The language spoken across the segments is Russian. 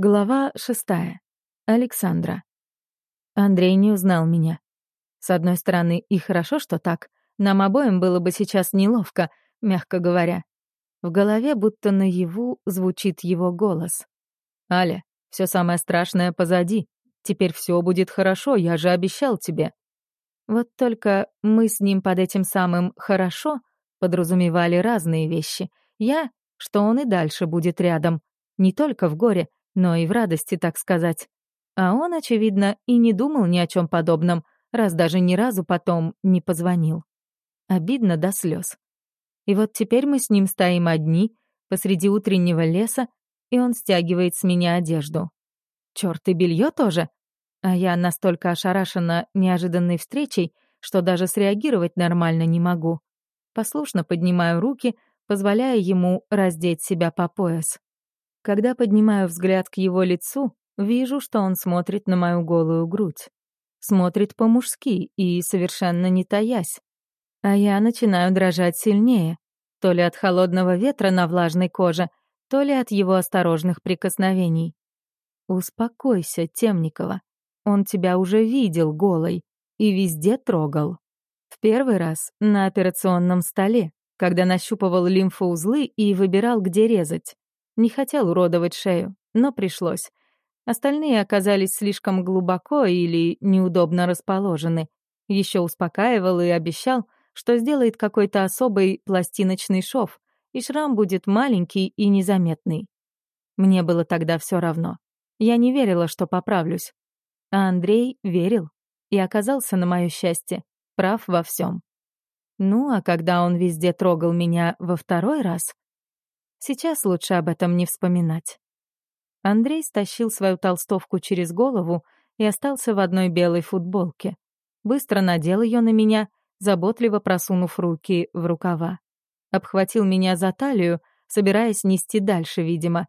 Глава шестая. Александра. Андрей не узнал меня. С одной стороны, и хорошо, что так. Нам обоим было бы сейчас неловко, мягко говоря. В голове будто наяву звучит его голос. «Аля, все самое страшное позади. Теперь все будет хорошо, я же обещал тебе». Вот только мы с ним под этим самым «хорошо» подразумевали разные вещи. Я, что он и дальше будет рядом. Не только в горе, но и в радости, так сказать. А он, очевидно, и не думал ни о чем подобном, раз даже ни разу потом не позвонил. Обидно до слез. И вот теперь мы с ним стоим одни, посреди утреннего леса, и он стягивает с меня одежду. Чёрт, и белье тоже? А я настолько ошарашена неожиданной встречей, что даже среагировать нормально не могу. Послушно поднимаю руки, позволяя ему раздеть себя по пояс. Когда поднимаю взгляд к его лицу, вижу, что он смотрит на мою голую грудь. Смотрит по-мужски и совершенно не таясь. А я начинаю дрожать сильнее, то ли от холодного ветра на влажной коже, то ли от его осторожных прикосновений. «Успокойся, Темникова. Он тебя уже видел голой и везде трогал. В первый раз на операционном столе, когда нащупывал лимфоузлы и выбирал, где резать. Не хотел уродовать шею, но пришлось. Остальные оказались слишком глубоко или неудобно расположены. Еще успокаивал и обещал, что сделает какой-то особый пластиночный шов, и шрам будет маленький и незаметный. Мне было тогда все равно. Я не верила, что поправлюсь. А Андрей верил и оказался, на мое счастье, прав во всем. Ну, а когда он везде трогал меня во второй раз, Сейчас лучше об этом не вспоминать. Андрей стащил свою толстовку через голову и остался в одной белой футболке. Быстро надел ее на меня, заботливо просунув руки в рукава. Обхватил меня за талию, собираясь нести дальше, видимо.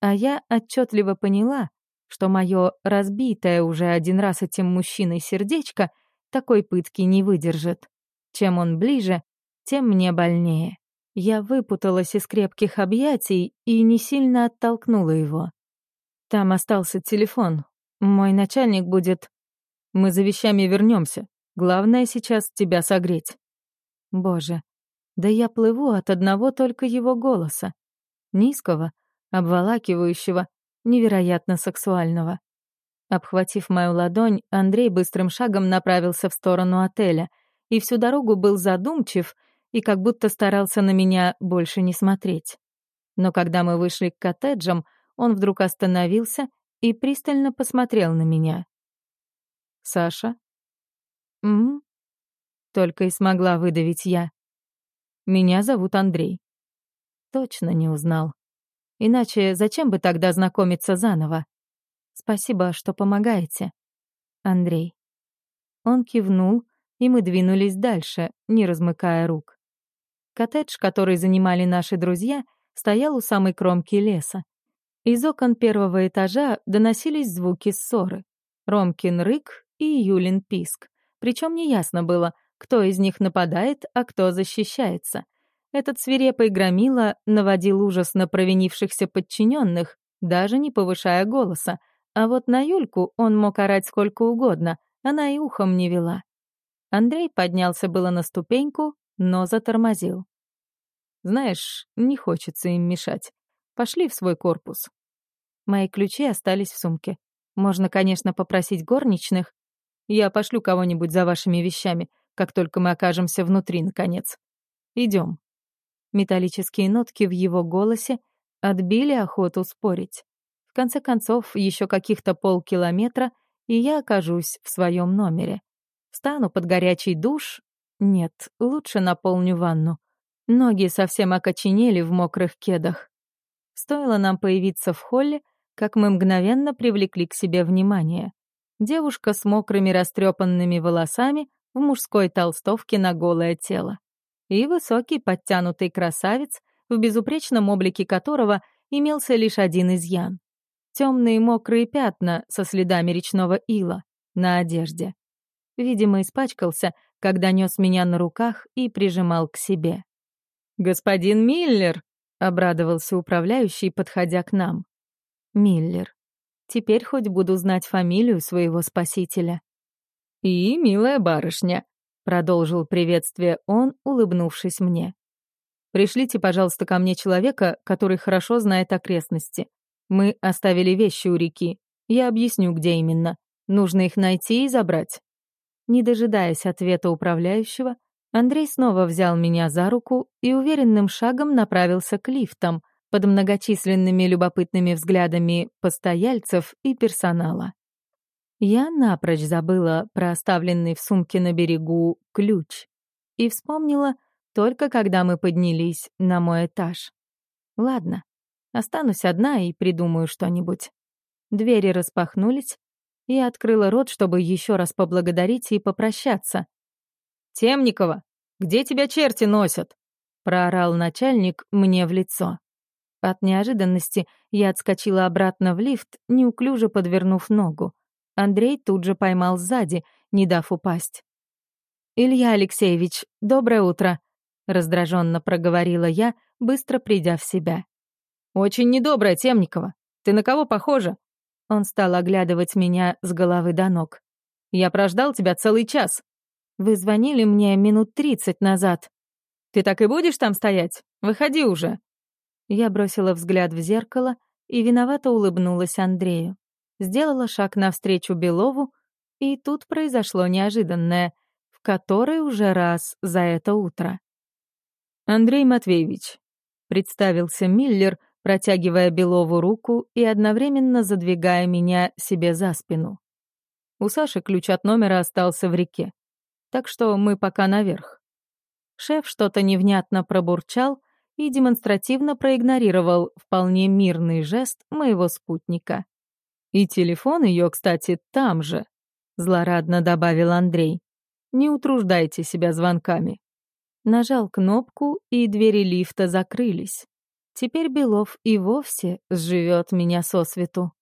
А я отчетливо поняла, что мое разбитое уже один раз этим мужчиной сердечко такой пытки не выдержит. Чем он ближе, тем мне больнее. Я выпуталась из крепких объятий и не сильно оттолкнула его. Там остался телефон. Мой начальник будет... Мы за вещами вернемся. Главное сейчас тебя согреть. Боже, да я плыву от одного только его голоса. Низкого, обволакивающего, невероятно сексуального. Обхватив мою ладонь, Андрей быстрым шагом направился в сторону отеля и всю дорогу был задумчив — и как будто старался на меня больше не смотреть. Но когда мы вышли к коттеджам, он вдруг остановился и пристально посмотрел на меня. «Саша?» «М?» Только и смогла выдавить я. «Меня зовут Андрей». Точно не узнал. Иначе зачем бы тогда знакомиться заново? Спасибо, что помогаете. Андрей. Он кивнул, и мы двинулись дальше, не размыкая рук. Коттедж, который занимали наши друзья, стоял у самой кромки леса. Из окон первого этажа доносились звуки ссоры. Ромкин рык и Юлин писк. Причем неясно было, кто из них нападает, а кто защищается. Этот свирепый громила наводил ужас на провинившихся подчиненных, даже не повышая голоса. А вот на Юльку он мог орать сколько угодно, она и ухом не вела. Андрей поднялся было на ступеньку, но затормозил. «Знаешь, не хочется им мешать. Пошли в свой корпус». Мои ключи остались в сумке. Можно, конечно, попросить горничных. Я пошлю кого-нибудь за вашими вещами, как только мы окажемся внутри, наконец. Идем. Металлические нотки в его голосе отбили охоту спорить. В конце концов, еще каких-то полкилометра, и я окажусь в своем номере. Встану под горячий душ нет, лучше наполню ванну. Ноги совсем окоченели в мокрых кедах. Стоило нам появиться в холле, как мы мгновенно привлекли к себе внимание. Девушка с мокрыми растрепанными волосами в мужской толстовке на голое тело. И высокий подтянутый красавец, в безупречном облике которого имелся лишь один изъян. Темные мокрые пятна со следами речного ила на одежде. Видимо, испачкался — когда нес меня на руках и прижимал к себе. «Господин Миллер!» — обрадовался управляющий, подходя к нам. Миллер. Теперь хоть буду знать фамилию своего спасителя. «И, милая барышня», — продолжил приветствие он, улыбнувшись мне. «Пришлите, пожалуйста, ко мне человека, который хорошо знает окрестности. Мы оставили вещи у реки. Я объясню, где именно. Нужно их найти и забрать». Не дожидаясь ответа управляющего, Андрей снова взял меня за руку и уверенным шагом направился к лифтам под многочисленными любопытными взглядами постояльцев и персонала. Я напрочь забыла про оставленный в сумке на берегу ключ и вспомнила только когда мы поднялись на мой этаж. Ладно, останусь одна и придумаю что-нибудь. Двери распахнулись, и открыла рот, чтобы еще раз поблагодарить и попрощаться. «Темникова, где тебя черти носят?» — проорал начальник мне в лицо. От неожиданности я отскочила обратно в лифт, неуклюже подвернув ногу. Андрей тут же поймал сзади, не дав упасть. «Илья Алексеевич, доброе утро», — раздраженно проговорила я, быстро придя в себя. «Очень недоброе, Темникова. Ты на кого похожа?» Он стал оглядывать меня с головы до ног. «Я прождал тебя целый час. Вы звонили мне минут тридцать назад. Ты так и будешь там стоять? Выходи уже». Я бросила взгляд в зеркало и виновато улыбнулась Андрею сделала шаг навстречу Белову, и тут произошло неожиданное, в который уже раз за это утро. «Андрей Матвеевич», — представился Миллер, протягивая Белову руку и одновременно задвигая меня себе за спину. У Саши ключ от номера остался в реке, так что мы пока наверх. Шеф что-то невнятно пробурчал и демонстративно проигнорировал вполне мирный жест моего спутника. И телефон ее, кстати, там же, злорадно добавил Андрей. Не утруждайте себя звонками. Нажал кнопку, и двери лифта закрылись. Теперь Белов и вовсе сживет меня со свету.